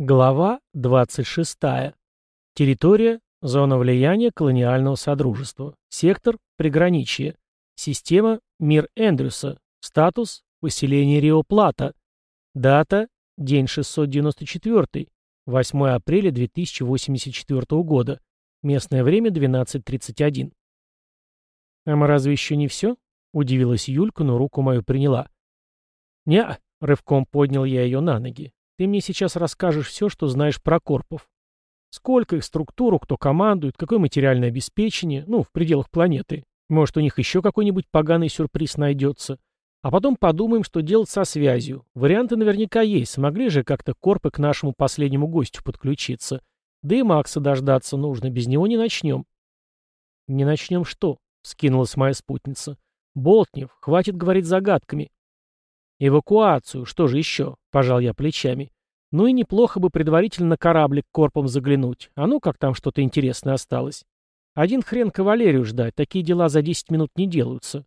Глава 26. Территория – зона влияния колониального содружества. Сектор – приграничье. Система – мир Эндрюса. Статус – поселение Рио-Плата. Дата – день 694, 8 апреля 2084 года. Местное время – 12.31. «А мы разве еще не все?» – удивилась Юлька, но руку мою приняла. «Не-а», рывком поднял я ее на ноги. Ты мне сейчас расскажешь все, что знаешь про корпов. Сколько их структуру, кто командует, какое материальное обеспечение, ну, в пределах планеты. Может, у них еще какой-нибудь поганый сюрприз найдется. А потом подумаем, что делать со связью. Варианты наверняка есть. Смогли же как-то корпы к нашему последнему гостю подключиться. Да и Макса дождаться нужно. Без него не начнем. Не начнем что? Скинулась моя спутница. Болтнев, хватит говорить загадками. «Эвакуацию, что же еще?» — пожал я плечами. «Ну и неплохо бы предварительно на кораблик корпом заглянуть. А ну, как там что-то интересное осталось. Один хрен кавалерию ждать, такие дела за 10 минут не делаются.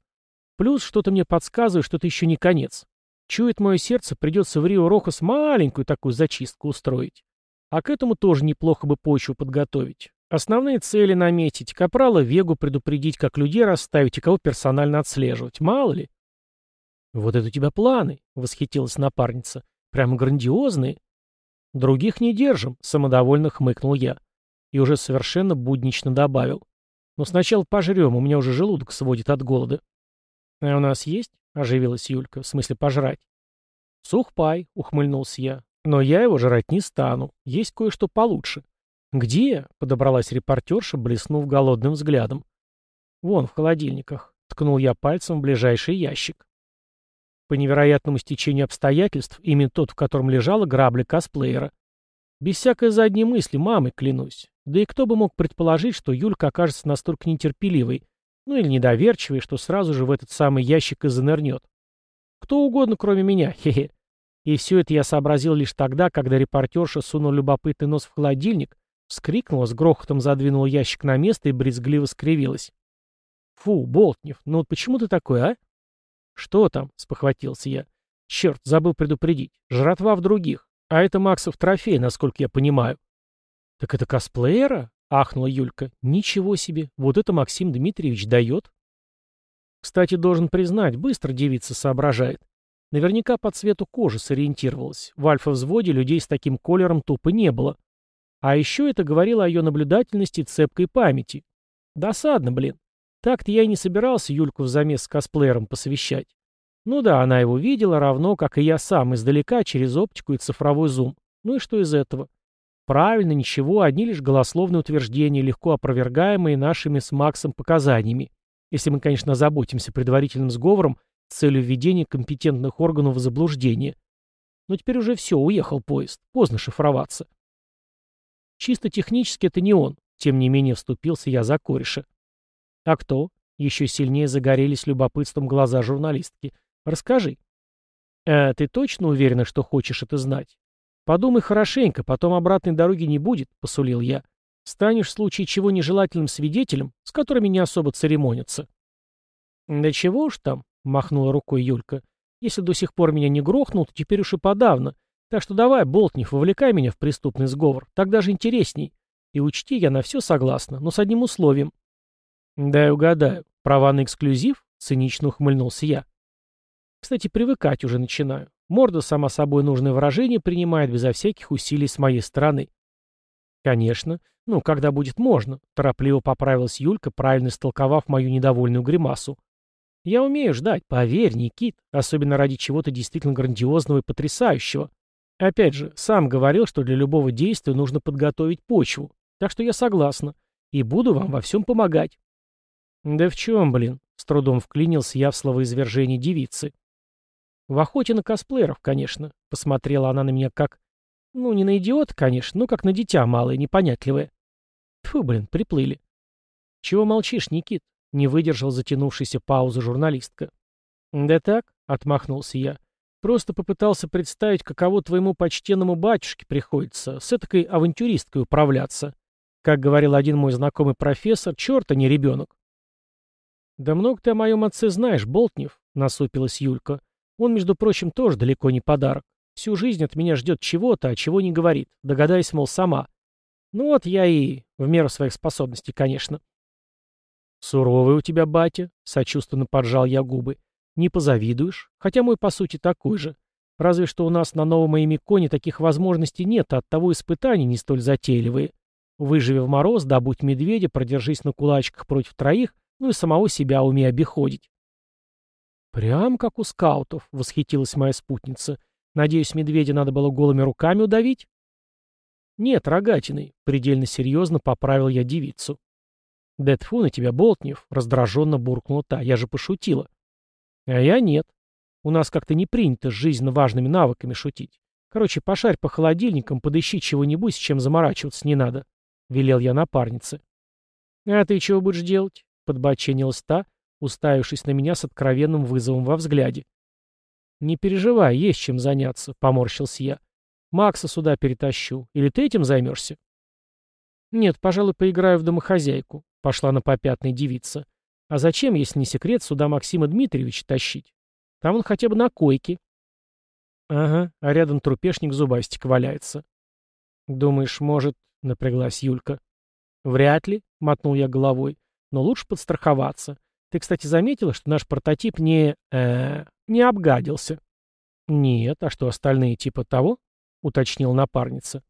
Плюс что-то мне подсказывает, что это еще не конец. Чует мое сердце, придется в Рио-Рохас маленькую такую зачистку устроить. А к этому тоже неплохо бы почву подготовить. Основные цели наметить, капрала Вегу предупредить, как людей расставить и кого персонально отслеживать. Мало ли. «Вот это у тебя планы!» — восхитилась напарница. «Прямо грандиозные!» «Других не держим», — самодовольно хмыкнул я. И уже совершенно буднично добавил. «Но сначала пожрем, у меня уже желудок сводит от голода». «А у нас есть?» — оживилась Юлька. «В смысле пожрать?» «Сухпай», — ухмыльнулся я. «Но я его жрать не стану. Есть кое-что получше». «Где?» — подобралась репортерша, блеснув голодным взглядом. «Вон, в холодильниках», — ткнул я пальцем в ближайший ящик. По невероятному стечению обстоятельств, именно тот, в котором лежала грабля косплеера. Без всякой задней мысли, мамой клянусь. Да и кто бы мог предположить, что Юлька окажется настолько нетерпеливой, ну или недоверчивой, что сразу же в этот самый ящик и занырнет. Кто угодно, кроме меня, хе-хе. И все это я сообразил лишь тогда, когда репортерша сунула любопытный нос в холодильник, вскрикнула, с грохотом задвинула ящик на место и брезгливо скривилась. «Фу, Болтнев, ну вот почему ты такой, а?» «Что там?» — спохватился я. «Черт, забыл предупредить. Жратва в других. А это Максов трофей, насколько я понимаю». «Так это косплеера?» — ахнула Юлька. «Ничего себе! Вот это Максим Дмитриевич дает!» Кстати, должен признать, быстро девица соображает. Наверняка по цвету кожи сориентировалась. В альфа-взводе людей с таким колером тупо не было. А еще это говорило о ее наблюдательности и цепкой памяти. Досадно, блин. Так-то я и не собирался Юльку в замес с косплеером посвящать. Ну да, она его видела, равно как и я сам, издалека, через оптику и цифровой зум. Ну и что из этого? Правильно, ничего, одни лишь голословные утверждения, легко опровергаемые нашими с Максом показаниями. Если мы, конечно, заботимся предварительным сговором с целью введения компетентных органов в заблуждение. Но теперь уже все, уехал поезд. Поздно шифроваться. Чисто технически это не он. Тем не менее вступился я за кореша. «А кто?» — еще сильнее загорелись любопытством глаза журналистки. «Расскажи». «А ты точно уверена, что хочешь это знать? Подумай хорошенько, потом обратной дороги не будет», — посулил я. «Станешь в случае чего нежелательным свидетелем, с которыми не особо церемонятся». «Да чего уж там», — махнула рукой Юлька. «Если до сих пор меня не грохнул, то теперь уж и подавно. Так что давай, Болтнев, вовлекай меня в преступный сговор. Так даже интересней. И учти, я на все согласна, но с одним условием. «Дай угадаю. Права на эксклюзив?» — цинично ухмыльнулся я. «Кстати, привыкать уже начинаю. Морда, сама собой, нужное выражение принимает безо всяких усилий с моей стороны». «Конечно. Ну, когда будет можно», — торопливо поправилась Юлька, правильно истолковав мою недовольную гримасу. «Я умею ждать, поверь, Никит, особенно ради чего-то действительно грандиозного и потрясающего. Опять же, сам говорил, что для любого действия нужно подготовить почву, так что я согласна, и буду вам во всем помогать». «Да в чем, блин?» — с трудом вклинился я в словоизвержение девицы. «В охоте на косплееров, конечно», — посмотрела она на меня как... Ну, не на идиот, конечно, но как на дитя малое, непонятливое. Тьфу, блин, приплыли. «Чего молчишь, Никит?» — не выдержал затянувшейся паузы журналистка. «Да так», — отмахнулся я. «Просто попытался представить, каково твоему почтенному батюшке приходится с этакой авантюристкой управляться. Как говорил один мой знакомый профессор, черт, а не ребенок. «Да много ты о моем отце знаешь, Болтнев», — насупилась Юлька. «Он, между прочим, тоже далеко не подарок. Всю жизнь от меня ждет чего-то, а чего не говорит, догадаясь, мол, сама. Ну вот я и, в меру своих способностей, конечно. «Суровый у тебя батя», — сочувственно поджал я губы. «Не позавидуешь, хотя мой, по сути, такой же. Разве что у нас на новом Эмиконе таких возможностей нет, а оттого испытания не столь затейливые. Выживи в мороз, добудь медведя, продержись на кулачках против троих, ну и самого себя умей обиходить». «Прям как у скаутов», — восхитилась моя спутница. «Надеюсь, медведя надо было голыми руками удавить?» «Нет, рогатиной», — предельно серьезно поправил я девицу. «Да тьфу на тебя, Болтнев!» — раздраженно буркнула та. «Я же пошутила». «А я нет. У нас как-то не принято с жизненно важными навыками шутить. Короче, пошарь по холодильникам, подыщи чего-нибудь, с чем заморачиваться не надо», — велел я напарнице. «А ты чего будешь делать?» — подбоченилась та, уставившись на меня с откровенным вызовом во взгляде. «Не переживай, есть чем заняться», — поморщился я. «Макса сюда перетащу. Или ты этим займешься?» «Нет, пожалуй, поиграю в домохозяйку», — пошла на попятный девица. «А зачем, если не секрет, сюда Максима Дмитриевича тащить? Там он хотя бы на койке». «Ага, а рядом трупешник зубастик валяется». «Думаешь, может...» — напряглась Юлька. «Вряд ли», — мотнул я головой. «Но лучше подстраховаться. Ты, кстати, заметила, что наш прототип не... Э, не обгадился?» «Нет, а что, остальные типа того?» — уточнила напарница.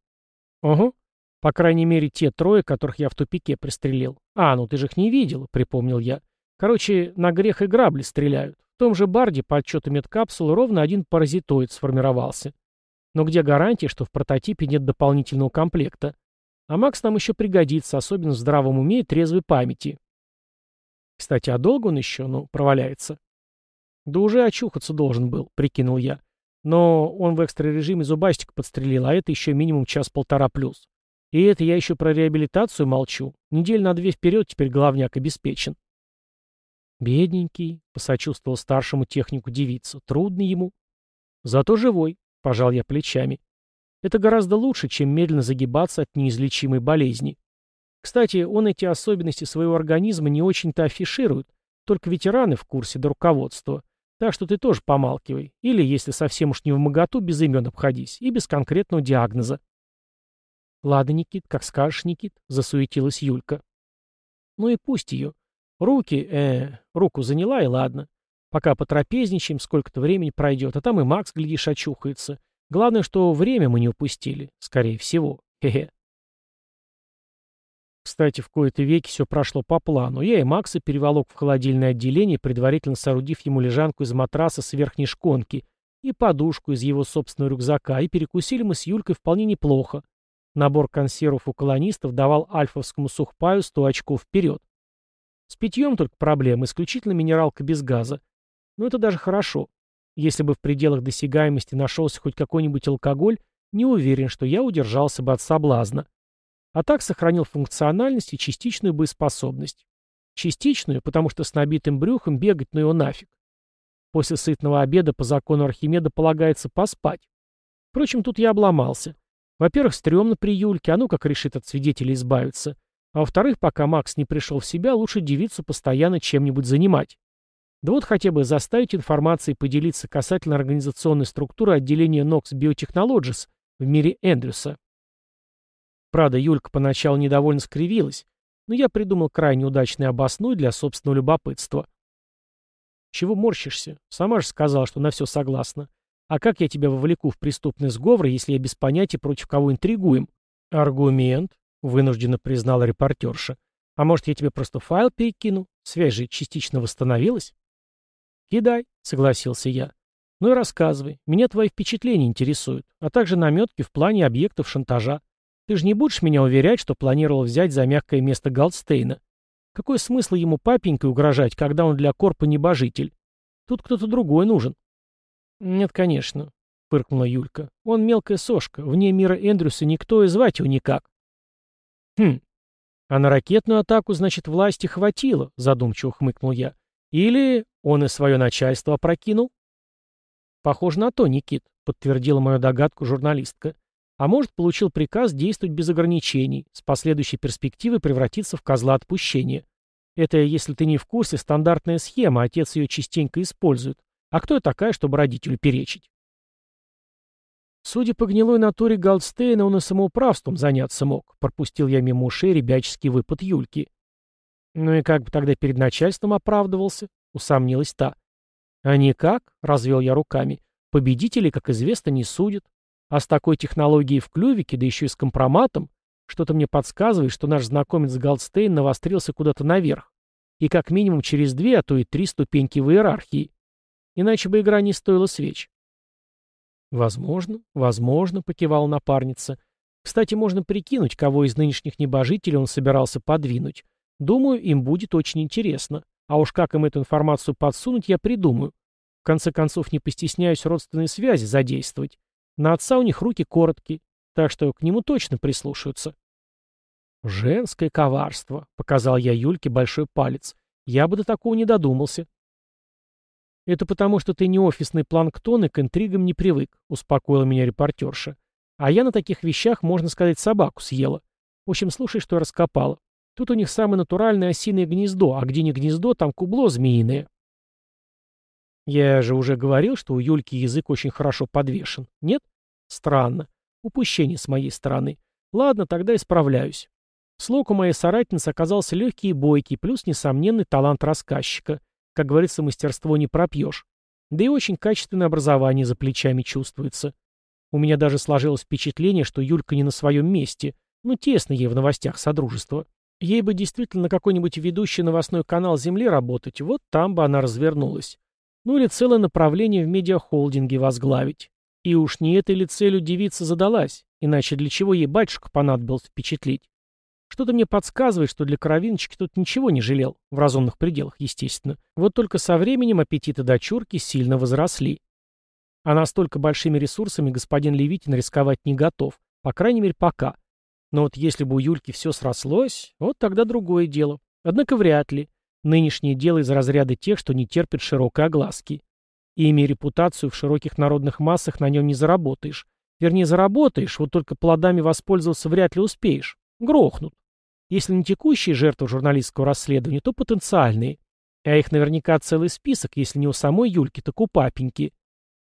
«Угу. По крайней мере, те трое, которых я в тупике пристрелил. А, ну ты же их не видел, припомнил я. Короче, на грех и грабли стреляют. В том же барде, по отчету медкапсулы, ровно один паразитоид сформировался. Но где гарантия, что в прототипе нет дополнительного комплекта? А Макс нам еще пригодится, особенно в здравом уме и трезвой памяти. Кстати, а долго он еще, ну, проваляется? Да уже очухаться должен был, прикинул я. Но он в экстра-режиме зубастик подстрелил, а это еще минимум час-полтора плюс. И это я еще про реабилитацию молчу. Неделю на две вперед теперь главняк обеспечен. Бедненький, посочувствовал старшему технику девица. Трудно ему. Зато живой, пожал я плечами. Это гораздо лучше, чем медленно загибаться от неизлечимой болезни. Кстати, он эти особенности своего организма не очень-то афиширует, только ветераны в курсе до руководства. Так что ты тоже помалкивай. Или, если совсем уж не в моготу, без имен обходись и без конкретного диагноза. «Ладно, Никит, как скажешь, Никит», — засуетилась Юлька. «Ну и пусть ее. Руки, э, руку заняла, и ладно. Пока потрапезничаем, сколько-то времени пройдет, а там и Макс, глядишь, очухается. Главное, что время мы не упустили, скорее всего. Хе-хе». Кстати, в кои-то веки все прошло по плану. Я и Макса переволок в холодильное отделение, предварительно соорудив ему лежанку из матраса с верхней шконки и подушку из его собственного рюкзака, и перекусили мы с Юлькой вполне неплохо. Набор консервов у колонистов давал альфовскому сухпаю 100 очков вперед. С питьем только проблема, исключительно минералка без газа. Но это даже хорошо. Если бы в пределах досягаемости нашелся хоть какой-нибудь алкоголь, не уверен, что я удержался бы от соблазна. А так сохранил функциональность и частичную боеспособность. Частичную, потому что с набитым брюхом бегать ну его нафиг. После сытного обеда по закону Архимеда полагается поспать. Впрочем, тут я обломался. Во-первых, стрёмно при Юльке, а ну как решит от свидетелей избавиться. А во-вторых, пока Макс не пришел в себя, лучше девицу постоянно чем-нибудь занимать. Да вот хотя бы заставить информацией поделиться касательно организационной структуры отделения Nox Biotechnologies в мире Эндрюса. Правда, Юлька поначалу недовольно скривилась, но я придумал крайне удачный обосной для собственного любопытства. «Чего морщишься? Сама же сказала, что на все согласна. А как я тебя вовлеку в преступный сговор, если я без понятия против кого интригуем? Аргумент, вынужденно признала репортерша. А может, я тебе просто файл перекину? Связь же частично восстановилась? Кидай, согласился я. Ну и рассказывай. Меня твои впечатления интересуют, а также наметки в плане объектов шантажа. Ты же не будешь меня уверять, что планировал взять за мягкое место Галдстейна? Какой смысл ему папенькой угрожать, когда он для корпа небожитель? Тут кто-то другой нужен. «Нет, конечно», — фыркнула Юлька. «Он мелкая сошка. Вне мира Эндрюса никто и звать его никак». «Хм. А на ракетную атаку, значит, власти хватило», — задумчиво хмыкнул я. «Или он и свое начальство опрокинул?» «Похоже на то, Никит», — подтвердила мою догадку журналистка. «А может, получил приказ действовать без ограничений, с последующей перспективой превратиться в козла отпущения. Это, если ты не в курсе, стандартная схема, отец ее частенько использует. А кто я такая, чтобы родителю перечить? Судя по гнилой натуре Голдстейна, он и самоуправством заняться мог. Пропустил я мимо ушей ребяческий выпад Юльки. Ну и как бы тогда перед начальством оправдывался? Усомнилась та. А никак, развел я руками. Победителей, как известно, не судят. А с такой технологией в клювике, да еще и с компроматом, что-то мне подсказывает, что наш знакомец Голдстейн навострился куда-то наверх. И как минимум через две, а то и три ступеньки в иерархии. Иначе бы игра не стоила свеч. «Возможно, возможно», — покивала напарница. «Кстати, можно прикинуть, кого из нынешних небожителей он собирался подвинуть. Думаю, им будет очень интересно. А уж как им эту информацию подсунуть, я придумаю. В конце концов, не постесняюсь родственные связи задействовать. На отца у них руки короткие, так что к нему точно прислушаются». «Женское коварство», — показал я Юльке большой палец. «Я бы до такого не додумался». «Это потому, что ты не офисный планктон и к интригам не привык», — успокоила меня репортерша. «А я на таких вещах, можно сказать, собаку съела. В общем, слушай, что я раскопала. Тут у них самое натуральное осиное гнездо, а где не гнездо, там кубло змеиное». Я же уже говорил, что у Юльки язык очень хорошо подвешен. Нет? Странно. Упущение с моей стороны. Ладно, тогда исправляюсь. Слог у моей соратницы оказался легкий и бойкий, плюс несомненный талант рассказчика. Как говорится, мастерство не пропьешь. Да и очень качественное образование за плечами чувствуется. У меня даже сложилось впечатление, что Юлька не на своем месте. Ну, тесно ей в новостях Содружества. Ей бы действительно какой-нибудь ведущий новостной канал Земли работать, вот там бы она развернулась. Ну или целое направление в медиахолдинге возглавить. И уж не этой ли целью девица задалась, иначе для чего ей батюшка понадобилось впечатлить? Что-то мне подсказывает, что для кровиночки тут ничего не жалел, в разумных пределах, естественно. Вот только со временем аппетиты дочурки сильно возросли. А настолько большими ресурсами господин Левитин рисковать не готов, по крайней мере, пока. Но вот если бы у Юльки все срослось, вот тогда другое дело. Однако вряд ли. Нынешнее дело из разряда тех, что не терпит широкой огласки. И имея репутацию в широких народных массах, на нем не заработаешь. Вернее, заработаешь, вот только плодами воспользоваться вряд ли успеешь. Грохнут. Если не текущие жертвы журналистского расследования, то потенциальные. А их наверняка целый список, если не у самой Юльки, так у папеньки.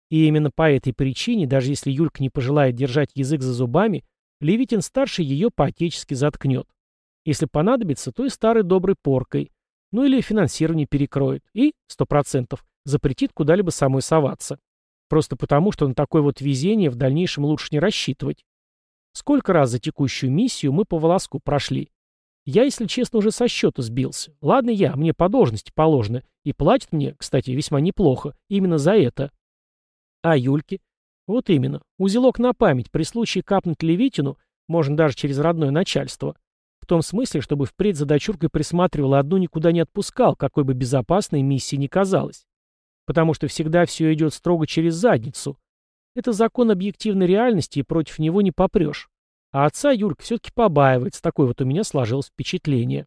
И именно по этой причине, даже если Юлька не пожелает держать язык за зубами, Левитин-старший ее по-отечески заткнет. Если понадобится, то и старой доброй поркой. Ну или финансирование перекроет. И, сто процентов, запретит куда-либо самой соваться. Просто потому, что на такое вот везение в дальнейшем лучше не рассчитывать. Сколько раз за текущую миссию мы по волоску прошли. Я, если честно, уже со счета сбился. Ладно я, мне по должности положено. И платят мне, кстати, весьма неплохо. Именно за это. А Юльке? Вот именно. Узелок на память. При случае капнуть Левитину, можно даже через родное начальство. Том смысле, чтобы впредь за дочуркой присматривал одну никуда не отпускал, какой бы безопасной миссии ни казалась. Потому что всегда все идет строго через задницу. Это закон объективной реальности, и против него не попрешь. А отца Юрка все-таки побаивается, такое вот у меня сложилось впечатление.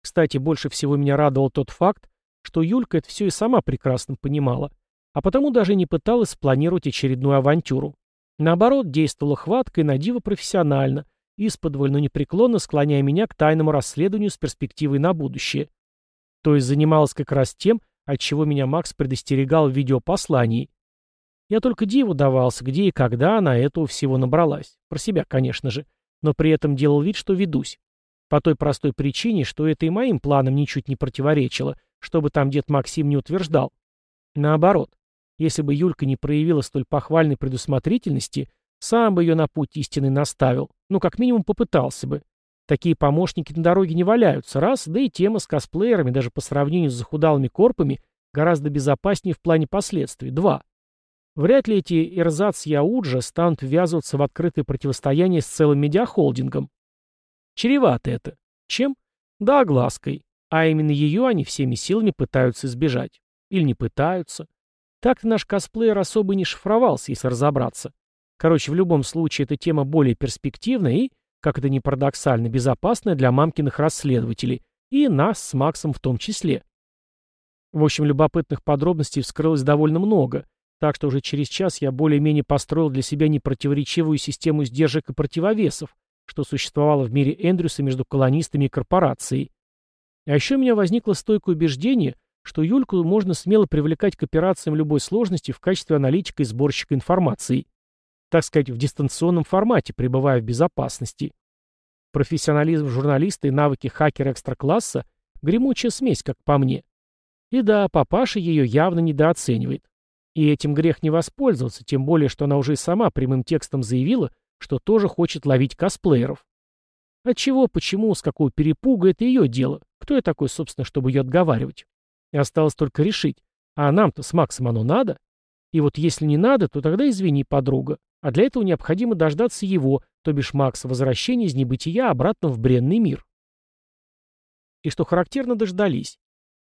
Кстати, больше всего меня радовал тот факт, что Юлька это все и сама прекрасно понимала, а потому даже не пыталась спланировать очередную авантюру. Наоборот, действовала хватко и надиво профессионально, исподволь, но непреклонно склоняя меня к тайному расследованию с перспективой на будущее. То есть занималась как раз тем, от чего меня Макс предостерегал в видеопослании. Я только диву давался, где и когда она этого всего набралась. Про себя, конечно же. Но при этом делал вид, что ведусь. По той простой причине, что это и моим планам ничуть не противоречило, чтобы там дед Максим не утверждал. Наоборот, если бы Юлька не проявила столь похвальной предусмотрительности, сам бы ее на путь истины наставил. Ну, как минимум, попытался бы. Такие помощники на дороге не валяются, раз, да и тема с косплеерами, даже по сравнению с захудалыми корпами, гораздо безопаснее в плане последствий. Два. Вряд ли эти Ирзац Яуджа станут ввязываться в открытое противостояние с целым медиахолдингом. Чревато это. Чем? Да, оглаской. А именно ее они всеми силами пытаются избежать. Или не пытаются. Так-то наш косплеер особо не шифровался, если разобраться. Короче, в любом случае, эта тема более перспективная и, как это ни парадоксально, безопасная для мамкиных расследователей. И нас с Максом в том числе. В общем, любопытных подробностей вскрылось довольно много, так что уже через час я более-менее построил для себя непротиворечивую систему сдержек и противовесов, что существовало в мире Эндрюса между колонистами и корпорацией. А еще у меня возникло стойкое убеждение, что Юльку можно смело привлекать к операциям любой сложности в качестве аналитика и сборщика информации. Так сказать, в дистанционном формате, пребывая в безопасности. Профессионализм журналиста и навыки хакера экстра-класса – гремучая смесь, как по мне. И да, папаша ее явно недооценивает. И этим грех не воспользоваться, тем более, что она уже и сама прямым текстом заявила, что тоже хочет ловить косплееров. Отчего, почему, с какого перепуга – это ее дело. Кто я такой, собственно, чтобы ее отговаривать? И осталось только решить, а нам-то с Максом оно надо? И вот если не надо, то тогда извини, подруга. А для этого необходимо дождаться его, то бишь Макса, возвращения из небытия обратно в бренный мир. И что характерно, дождались.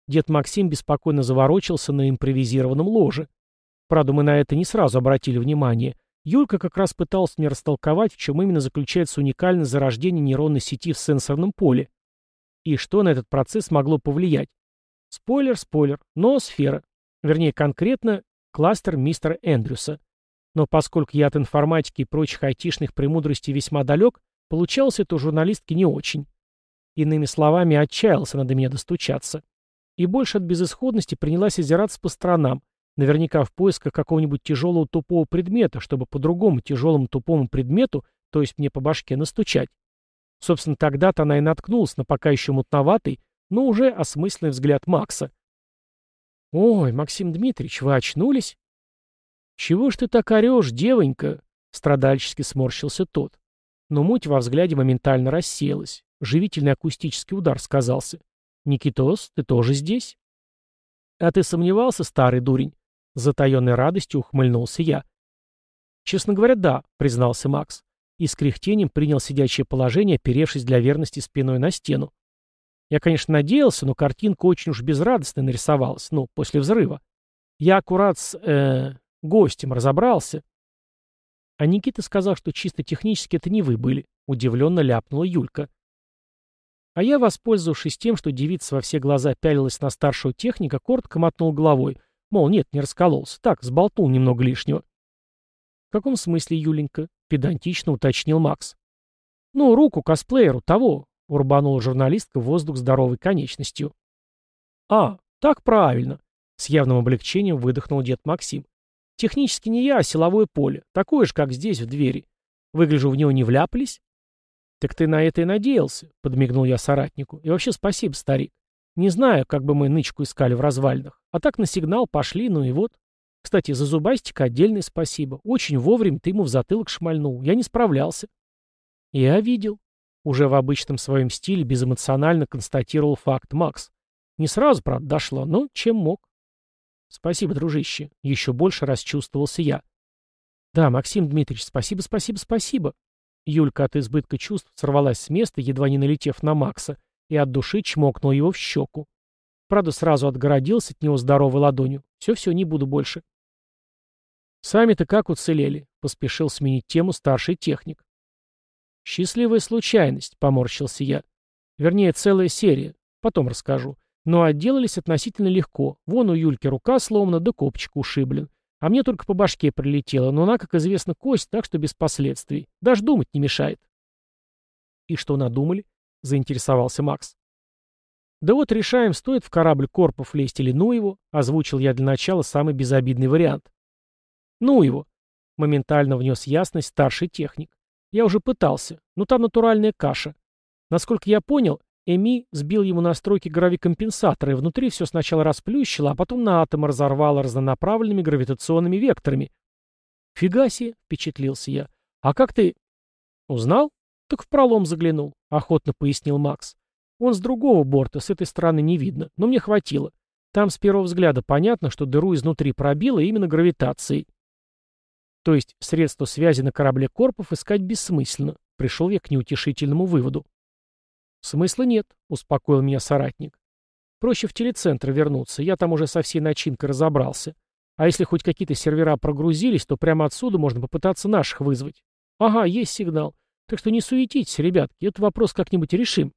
Дед Максим беспокойно заворочился на импровизированном ложе. Правда, мы на это не сразу обратили внимание. Юлька как раз пытался мне растолковать, в чем именно заключается уникальное зарождение нейронной сети в сенсорном поле. И что на этот процесс могло повлиять. Спойлер, спойлер, но сфера. Вернее, конкретно кластер мистера Эндрюса. Но поскольку я от информатики и прочих айтишных премудростей весьма далек, получалось это у журналистки не очень. Иными словами, отчаялся надо меня достучаться. И больше от безысходности принялась озираться по сторонам, наверняка в поисках какого-нибудь тяжелого тупого предмета, чтобы по другому тяжелому тупому предмету, то есть мне по башке, настучать. Собственно, тогда-то она и наткнулась на пока еще мутноватый, но уже осмысленный взгляд Макса. «Ой, Максим Дмитриевич, вы очнулись?» «Чего ж ты так орешь, девонька?» — страдальчески сморщился тот. Но муть во взгляде моментально рассеялась. Живительный акустический удар сказался. «Никитос, ты тоже здесь?» «А ты сомневался, старый дурень?» Затаенной радостью ухмыльнулся я. «Честно говоря, да», — признался Макс. И с кряхтением принял сидячее положение, оперевшись для верности спиной на стену. Я, конечно, надеялся, но картинка очень уж безрадостно нарисовалась, ну, после взрыва. Я аккурат с, э, гостем разобрался. А Никита сказал, что чисто технически это не вы были, удивленно ляпнула Юлька. А я, воспользовавшись тем, что девица во все глаза пялилась на старшего техника, коротко мотнул головой. Мол, нет, не раскололся. Так, сболтул немного лишнего. «В каком смысле, Юленька?» — педантично уточнил Макс. «Ну, руку косплееру, того!» — урбанула журналистка в воздух здоровой конечностью. «А, так правильно!» — с явным облегчением выдохнул дед Максим. «Технически не я, а силовое поле. Такое же, как здесь, в двери. Выгляжу, в него не вляпались?» «Так ты на это и надеялся», — подмигнул я соратнику. «И вообще спасибо, старик. Не знаю, как бы мы нычку искали в развалинах. А так на сигнал пошли, ну и вот. Кстати, за зубастика отдельное спасибо. Очень вовремя ты ему в затылок шмальнул. Я не справлялся». «Я видел». Уже в обычном своем стиле безэмоционально констатировал факт Макс. Не сразу, правда, дошло, но чем мог. «Спасибо, дружище». Еще больше расчувствовался я. «Да, Максим Дмитриевич, спасибо, спасибо, спасибо», Юлька от избытка чувств сорвалась с места, едва не налетев на Макса, и от души чмокнул его в щеку. Правда, сразу отгородился от него здоровой ладонью. Все-все, не буду больше. «Сами-то как уцелели?» — поспешил сменить тему старший техник. «Счастливая случайность», — поморщился я. «Вернее, целая серия. Потом расскажу. Но отделались относительно легко. Вон у Юльки рука сломана, да копчик ушиблен. А мне только по башке прилетело, но она, как известно, кость, так что без последствий. Даже думать не мешает. И что надумали? Заинтересовался Макс. Да вот решаем, стоит в корабль Корпов лезть или ну его, озвучил я для начала самый безобидный вариант. Ну его. Моментально внес ясность старший техник. Я уже пытался, но там натуральная каша. Насколько я понял, Эми сбил ему настройки гравикомпенсатора, и внутри все сначала расплющило, а потом на атомы разорвало разнонаправленными гравитационными векторами. «Фига себе!» — впечатлился я. «А как ты...» «Узнал?» «Так в пролом заглянул», — охотно пояснил Макс. «Он с другого борта, с этой стороны не видно, но мне хватило. Там с первого взгляда понятно, что дыру изнутри пробило именно гравитацией». То есть средство связи на корабле Корпов искать бессмысленно. Пришел я к неутешительному выводу. «Смысла нет», — успокоил меня соратник. «Проще в телецентр вернуться, я там уже со всей начинкой разобрался. А если хоть какие-то сервера прогрузились, то прямо отсюда можно попытаться наших вызвать. Ага, есть сигнал. Так что не суетитесь, ребятки, этот вопрос как-нибудь решим».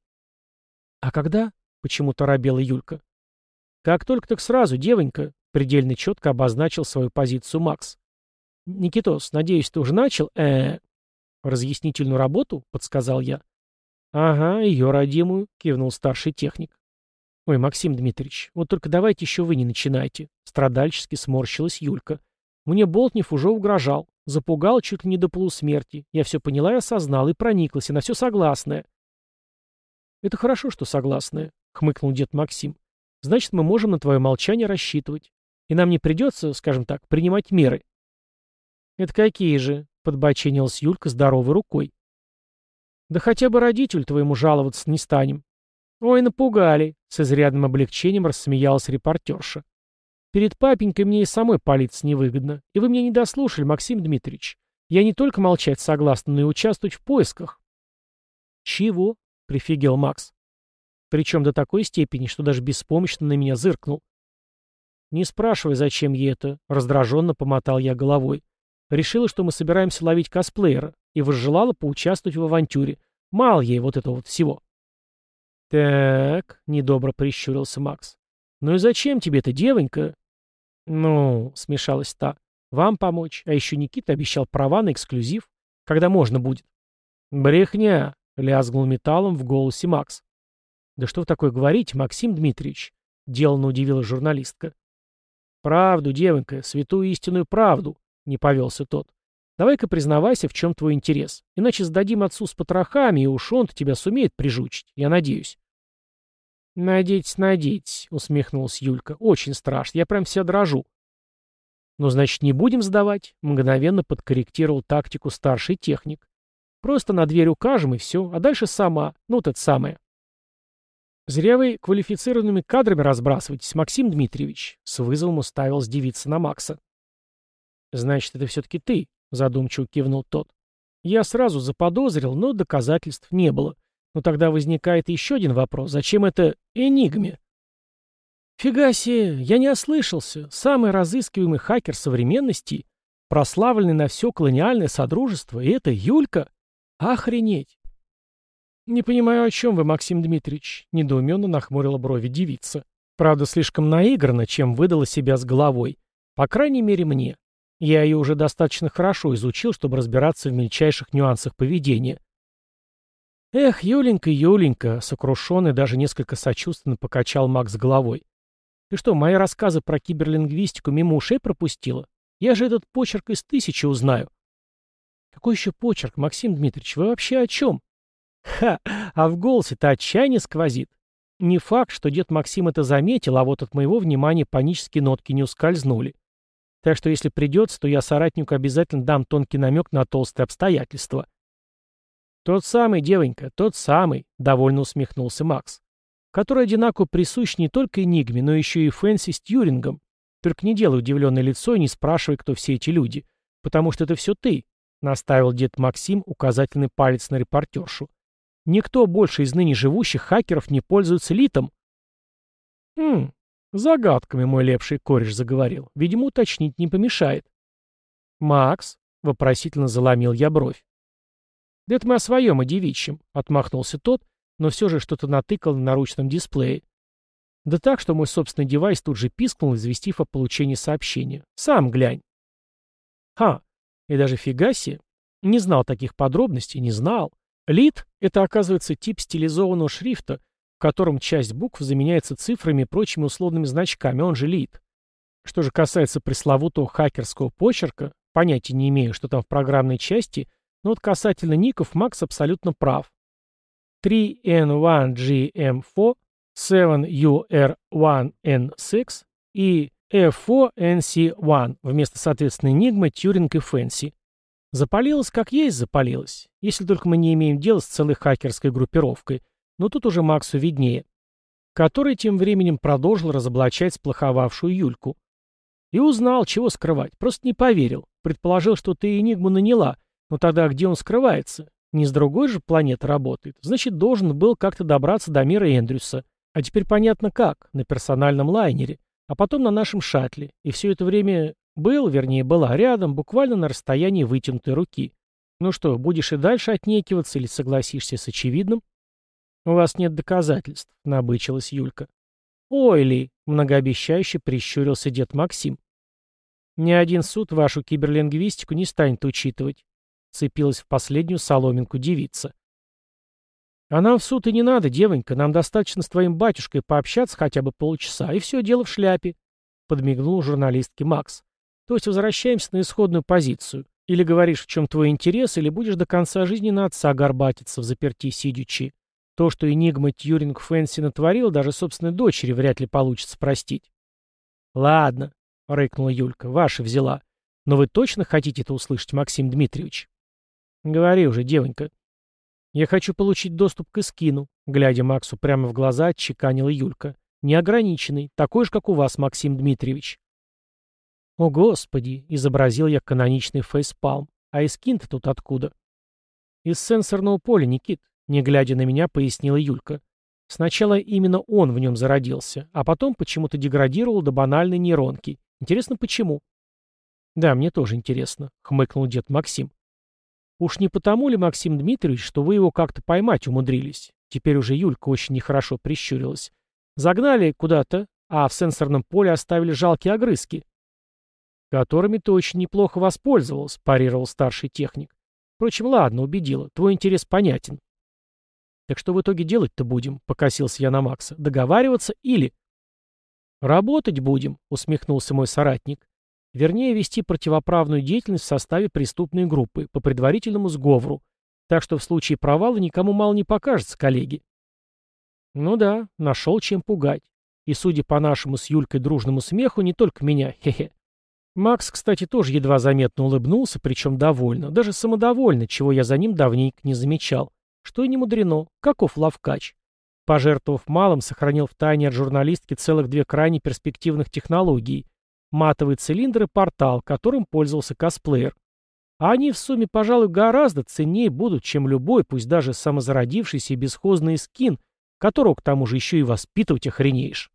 «А когда?» — почему-то робела Юлька. «Как только так сразу, девонька», — предельно четко обозначил свою позицию Макс. «Никитос, надеюсь, ты уже начал, э, разъяснительную работу?» — подсказал я. «Ага, ее родимую», — кивнул старший техник. «Ой, Максим Дмитриевич, вот только давайте еще вы не начинайте», — страдальчески сморщилась Юлька. «Мне Болтнев уже угрожал. Запугал чуть ли не до полусмерти. Я все поняла и осознала, и прониклась, и на все согласная. «Это хорошо, что согласная», — хмыкнул дед Максим. «Значит, мы можем на твое молчание рассчитывать. И нам не придется, скажем так, принимать меры». «Это какие же?» — подбоченилась Юлька здоровой рукой. «Да хотя бы родителю твоему жаловаться не станем». «Ой, напугали!» — с изрядным облегчением рассмеялась репортерша. «Перед папенькой мне и самой палиться невыгодно. И вы меня не дослушали, Максим Дмитриевич. Я не только молчать согласна, но и участвовать в поисках». «Чего?» — прифигел Макс. Причем до такой степени, что даже беспомощно на меня зыркнул. «Не спрашивай, зачем ей это», — раздраженно помотал я головой. Решила, что мы собираемся ловить косплеера, и возжелала поучаствовать в авантюре. Мало ей вот этого вот всего. «Так», — недобро прищурился Макс. «Ну и зачем тебе эта девонька?» «Ну», — смешалась та, — «вам помочь, а еще Никита обещал права на эксклюзив, когда можно будет». «Брехня», — лязгнул металлом в голосе Макс. «Да что вы такое говорите, Максим Дмитриевич?» — деланно удивила журналистка. «Правду, девонька, святую истинную правду», — не повелся тот. «Давай-ка признавайся, в чем твой интерес. Иначе сдадим отцу с потрохами, и уж он-то тебя сумеет прижучить, я надеюсь». «Надейтесь, надейтесь», — усмехнулась Юлька. «Очень страшно, я прям вся дрожу». «Ну, значит, не будем сдавать», — мгновенно подкорректировал тактику старший техник. «Просто на дверь укажем, и все, а дальше сама, ну, вот это самое». «Зря вы квалифицированными кадрами разбрасываетесь, Максим Дмитриевич», — с вызовом уставилась девица на Макса. «Значит, это все-таки ты», — задумчиво кивнул тот. «Я сразу заподозрил, но доказательств не было. Но тогда возникает еще один вопрос. Зачем это Энигме?» «Фига себе, я не ослышался. Самый разыскиваемый хакер современности, прославленный на все колониальное содружество, и это Юлька? Охренеть!» «Не понимаю, о чем вы, Максим Дмитриевич», — недоуменно нахмурила брови девица. Правда, слишком наигранно, чем выдала себя с головой. По крайней мере, мне. Я ее уже достаточно хорошо изучил, чтобы разбираться в мельчайших нюансах поведения. «Эх, Юленька, Юленька!» — сокрушенный, даже несколько сочувственно покачал Макс головой. «Ты что, мои рассказы про киберлингвистику мимо ушей пропустила? Я же этот почерк из тысячи узнаю». «Какой еще почерк, Максим Дмитриевич? Вы вообще о чем?» Ха, а в голосе-то отчаяние сквозит. Не факт, что дед Максим это заметил, а вот от моего внимания панические нотки не ускользнули. Так что если придется, то я соратнику обязательно дам тонкий намек на толстые обстоятельства. «Тот самый, девонька, тот самый», — довольно усмехнулся Макс, который одинаково присущ не только Энигме, но еще и Фэнси с Тьюрингом. Только не делай удивленное лицо и не спрашивай, кто все эти люди, потому что это все ты, — наставил дед Максим указательный палец на репортершу. Никто больше из ныне живущих хакеров не пользуется литом. Хм, загадками мой лепший кореш заговорил. Видимо, уточнить не помешает. Макс, вопросительно заломил я бровь. Да это мы о своем, о девичьем, отмахнулся тот, но все же что-то натыкал на наручном дисплее. Да так, что мой собственный девайс тут же пискнул, известив о получении сообщения. Сам глянь. Ха, и даже фига себе. Не знал таких подробностей, не знал. Лид — это, оказывается, тип стилизованного шрифта, в котором часть букв заменяется цифрами и прочими условными значками, он же лид. Что же касается пресловутого хакерского почерка, понятия не имею, что там в программной части, но вот касательно ников Макс абсолютно прав. 3N1GM4, 7UR1N6 и F4NC1 вместо, соответственно, Enigma, Turing и Fancy. Запалилась как есть запалилась, если только мы не имеем дела с целой хакерской группировкой, но тут уже Максу виднее, который тем временем продолжил разоблачать сплоховавшую Юльку. И узнал, чего скрывать, просто не поверил, предположил, что ты Энигму наняла, но тогда где он скрывается? Не с другой же планеты работает, значит, должен был как-то добраться до мира Эндрюса, а теперь понятно как, на персональном лайнере, а потом на нашем шаттле, и все это время был, вернее, была рядом, буквально на расстоянии вытянутой руки. Ну что, будешь и дальше отнекиваться или согласишься с очевидным? У вас нет доказательств, набычилась Юлька. Ой ли, многообещающе прищурился дед Максим. Ни один суд вашу киберлингвистику не станет учитывать, цепилась в последнюю соломинку девица. А нам в суд и не надо, девонька, нам достаточно с твоим батюшкой пообщаться хотя бы полчаса, и все дело в шляпе, подмигнул журналистке Макс. То есть возвращаемся на исходную позицию. Или говоришь, в чем твой интерес, или будешь до конца жизни на отца горбатиться в заперти сидячи. То, что Энигма Тьюринг Фэнси натворил, даже собственной дочери вряд ли получится простить. «Ладно», — рыкнула Юлька, — «ваша взяла. Но вы точно хотите это услышать, Максим Дмитриевич?» «Говори уже, девонька». «Я хочу получить доступ к Искину», — глядя Максу прямо в глаза, отчеканила Юлька. «Неограниченный, такой же, как у вас, Максим Дмитриевич». «О, Господи!» — изобразил я каноничный фейспалм. «А Искин-то тут откуда?» «Из сенсорного поля, Никит», — не глядя на меня, пояснила Юлька. «Сначала именно он в нем зародился, а потом почему-то деградировал до банальной нейронки. Интересно, почему?» «Да, мне тоже интересно», — хмыкнул дед Максим. «Уж не потому ли, Максим Дмитриевич, что вы его как-то поймать умудрились?» Теперь уже Юлька очень нехорошо прищурилась. «Загнали куда-то, а в сенсорном поле оставили жалкие огрызки». «Которыми ты очень неплохо воспользовался», — парировал старший техник. «Впрочем, ладно, убедила. Твой интерес понятен». «Так что в итоге делать-то будем?» — покосился я на Макса. «Договариваться или...» «Работать будем», — усмехнулся мой соратник. Вернее, вести противоправную деятельность в составе преступной группы, по предварительному сговору. Так что в случае провала никому мало не покажется, коллеги. Ну да, нашел чем пугать. И, судя по нашему с Юлькой дружному смеху, не только меня, хе-хе. Макс, кстати, тоже едва заметно улыбнулся, причем довольно, даже самодовольно, чего я за ним давненько не замечал. Что и не мудрено, каков лавкач. Пожертвовав малым, сохранил в тайне от журналистки целых две крайне перспективных технологии — матовый цилиндр и портал, которым пользовался косплеер. А они в сумме, пожалуй, гораздо ценнее будут, чем любой, пусть даже самозародившийся и бесхозный скин, которого к тому же еще и воспитывать охренеешь.